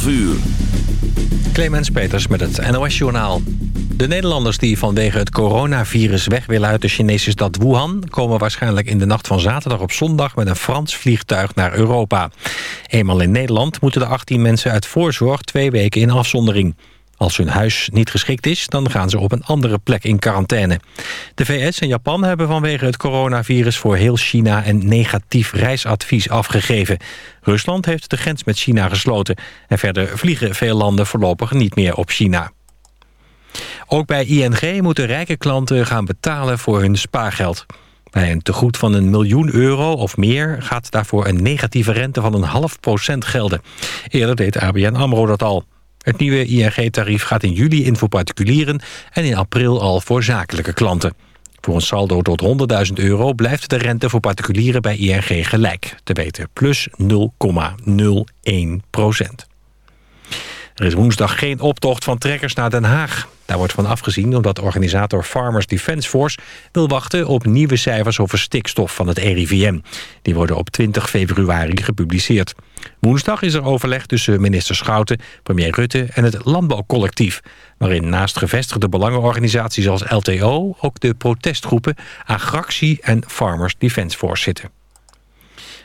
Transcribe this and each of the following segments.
12 uur. Clemens Peters met het NOS-journaal. De Nederlanders die vanwege het coronavirus weg willen uit de Chinese stad Wuhan... komen waarschijnlijk in de nacht van zaterdag op zondag... met een Frans vliegtuig naar Europa. Eenmaal in Nederland moeten de 18 mensen uit voorzorg... twee weken in afzondering. Als hun huis niet geschikt is, dan gaan ze op een andere plek in quarantaine. De VS en Japan hebben vanwege het coronavirus voor heel China een negatief reisadvies afgegeven. Rusland heeft de grens met China gesloten. En verder vliegen veel landen voorlopig niet meer op China. Ook bij ING moeten rijke klanten gaan betalen voor hun spaargeld. Bij een tegoed van een miljoen euro of meer gaat daarvoor een negatieve rente van een half procent gelden. Eerder deed ABN AMRO dat al. Het nieuwe ING-tarief gaat in juli in voor particulieren... en in april al voor zakelijke klanten. Voor een saldo tot 100.000 euro blijft de rente voor particulieren bij ING gelijk. Te weten plus 0,01 procent. Er is woensdag geen optocht van trekkers naar Den Haag. Daar wordt van afgezien omdat organisator Farmers Defence Force... wil wachten op nieuwe cijfers over stikstof van het RIVM. Die worden op 20 februari gepubliceerd. Woensdag is er overleg tussen minister Schouten, premier Rutte... en het Landbouwcollectief... waarin naast gevestigde belangenorganisaties als LTO... ook de protestgroepen Agractie en Farmers Defence Force zitten.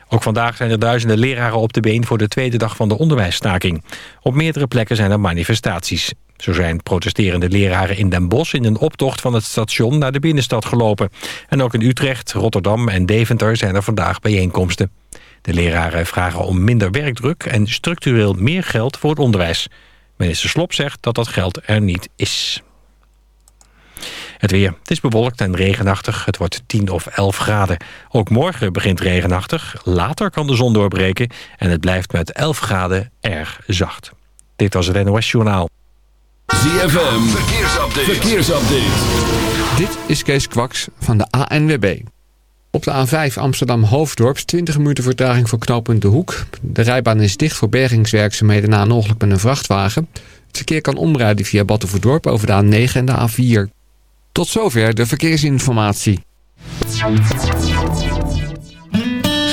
Ook vandaag zijn er duizenden leraren op de been voor de tweede dag van de onderwijsstaking. Op meerdere plekken zijn er manifestaties. Zo zijn protesterende leraren in Den Bosch in een optocht van het station naar de binnenstad gelopen. En ook in Utrecht, Rotterdam en Deventer zijn er vandaag bijeenkomsten. De leraren vragen om minder werkdruk en structureel meer geld voor het onderwijs. Minister Slop zegt dat dat geld er niet is. Het weer. Het is bewolkt en regenachtig. Het wordt 10 of 11 graden. Ook morgen begint regenachtig. Later kan de zon doorbreken. En het blijft met 11 graden erg zacht. Dit was het NOS Journaal. ZFM. Verkeersupdate. Verkeersupdate. Dit is Kees Kwaks van de ANWB. Op de A5 Amsterdam-Hoofddorp 20 minuten vertraging voor knooppunt De Hoek. De rijbaan is dicht voor bergingswerkzaamheden na een ongeluk met een vrachtwagen. Het verkeer kan omrijden via Battenverdorp over de A9 en de A4. Tot zover de verkeersinformatie.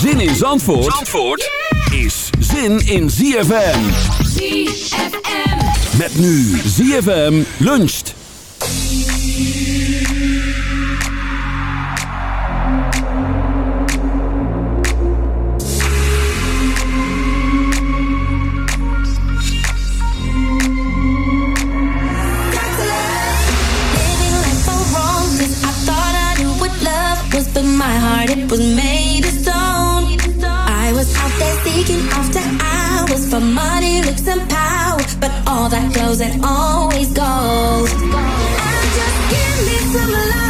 Zin in Zandvoort, Zandvoort is zin in ZFM. ZFM. Met nu ZFM luncht. Living life so wrong 'cause I thought I knew what love was, but my heart it was made seeking after hours for money, looks, and power, but all that goes and always goes. And just give me some love,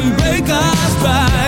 and break us by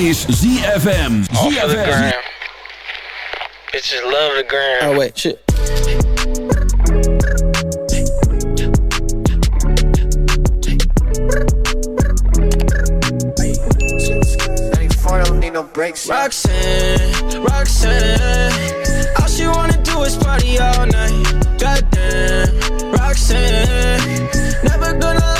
is ZFM. Off of the ZFM. gram. Bitches love the gram. Oh wait, shit. Roxanne, Roxanne, all she wanna do is party all night. Goddamn, Roxanne, never gonna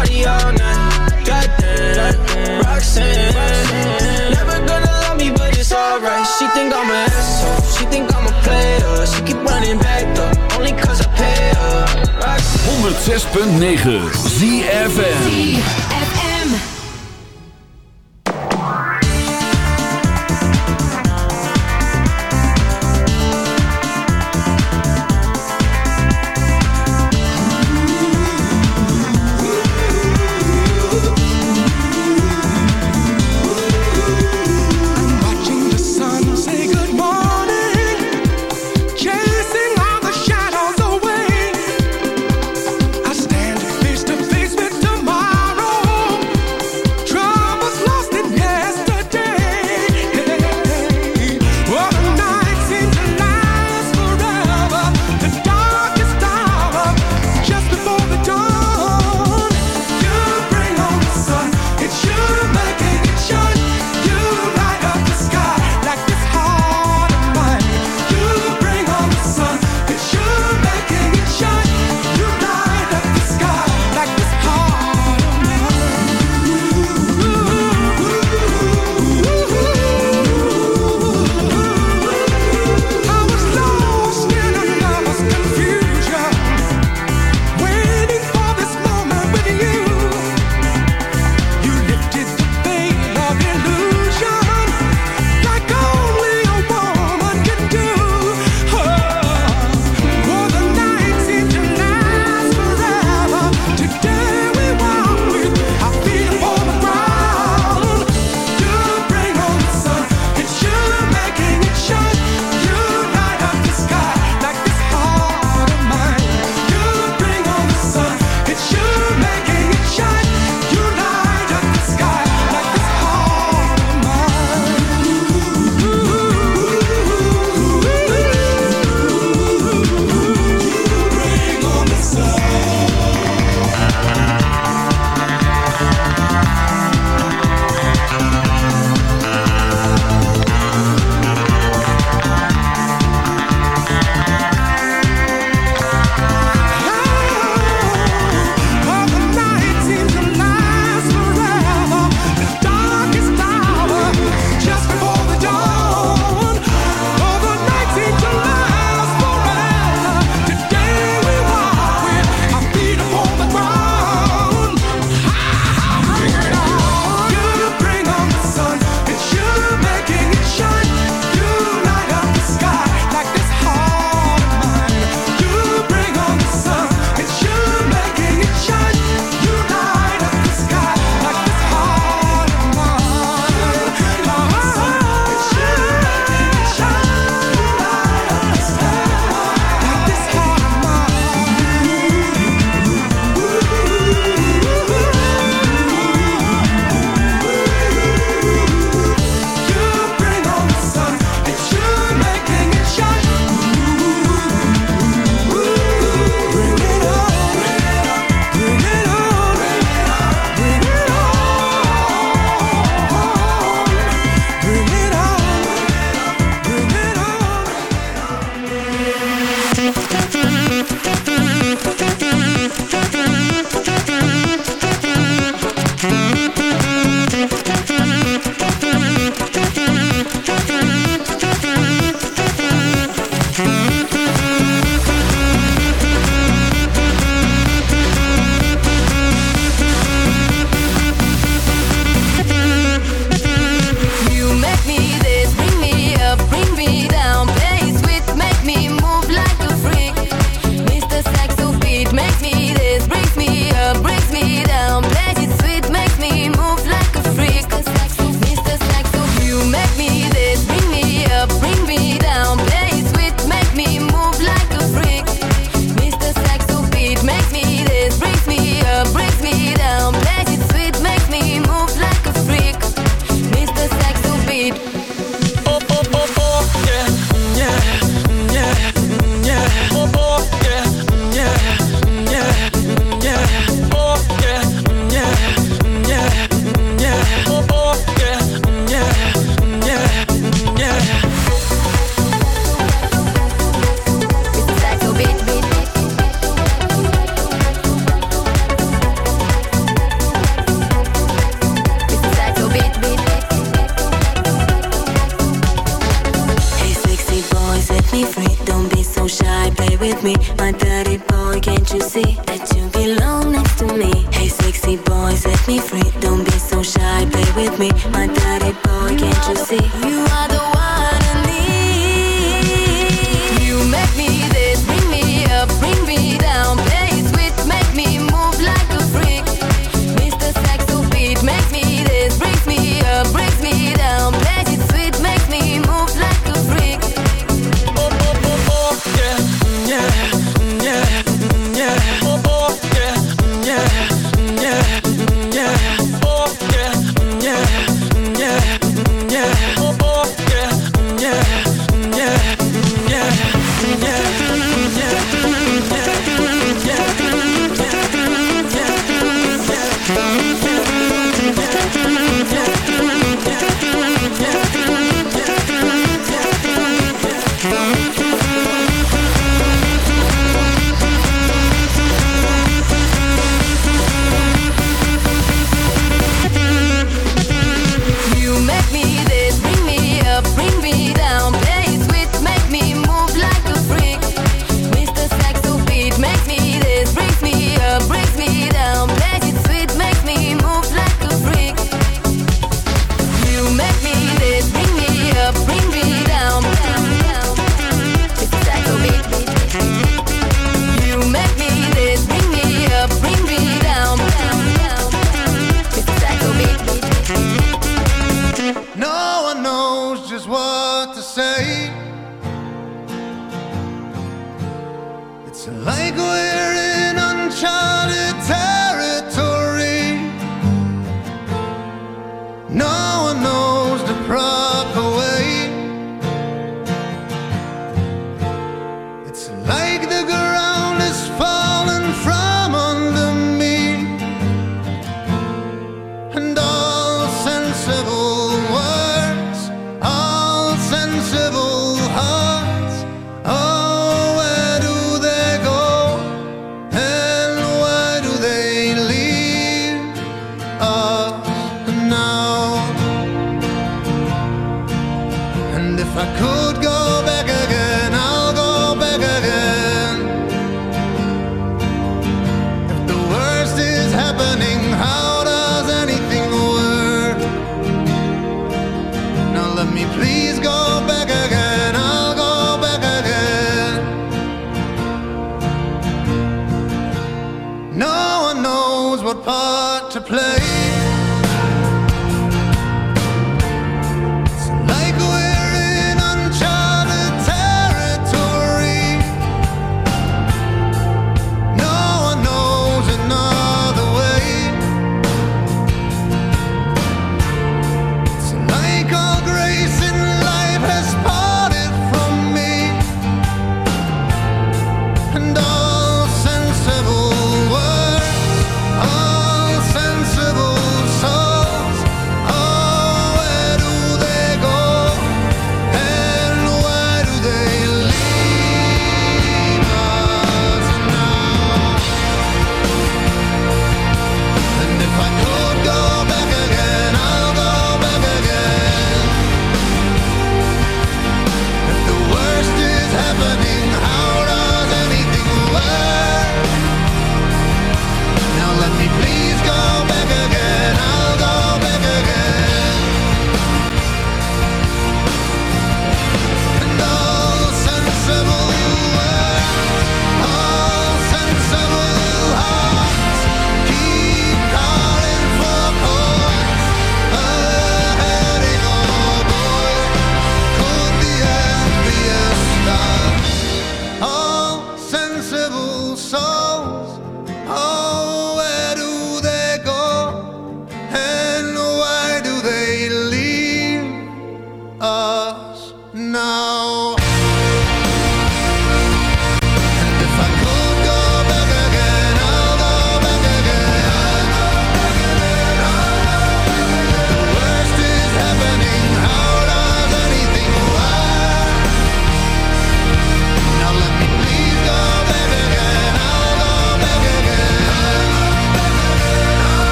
Party all night. Goddamn, Roxanne. Never gonna love me, but it's alright. She think I'm an asshole. She think I'm a player. She keep running back though, only cause I pay her. Roxanne. 106.9 ZFM.